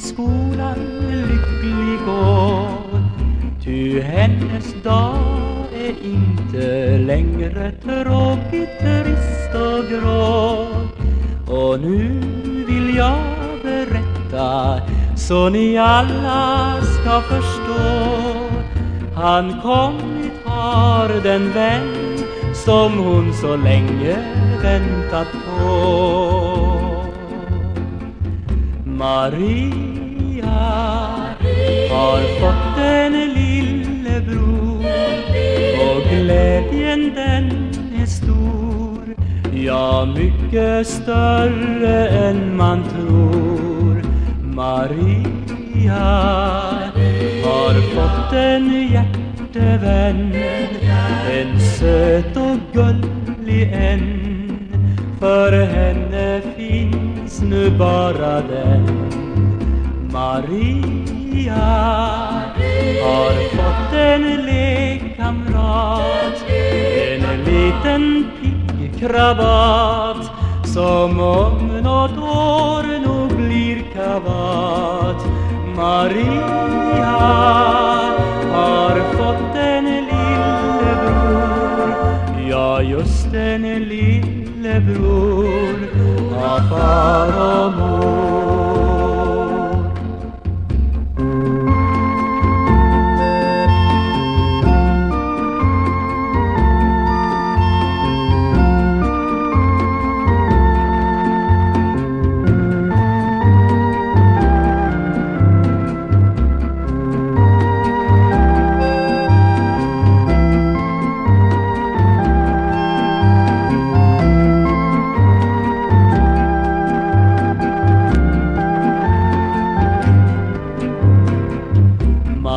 skolan lycklig går. Ty hennes dag är inte längre tråkigt trist och grå. Och nu vill jag berätta så ni alla ska förstå. Han kommit har den vän som hon så länge väntat på. Maria har fått en lillebror och glädjen den är stor. Ja, mycket större än man tror. Maria har fått en hjärtevän En söt och gullig en. För henne finns nu bara den Maria har fått en lekkamrat En liten pigg krabat Som om något år nog blir kavat. Maria har fått en lillebror Ja, just en lillebror le bloul a par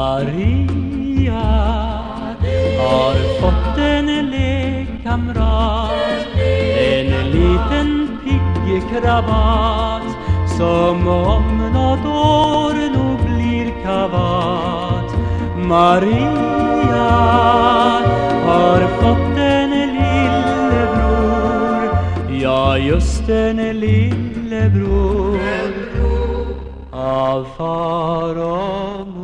Maria har fått en lekkamrat En liten pigg krabat Som om något år nog blir kavat. Maria har fått en lillebror Ja, just en lillebror av far och mor.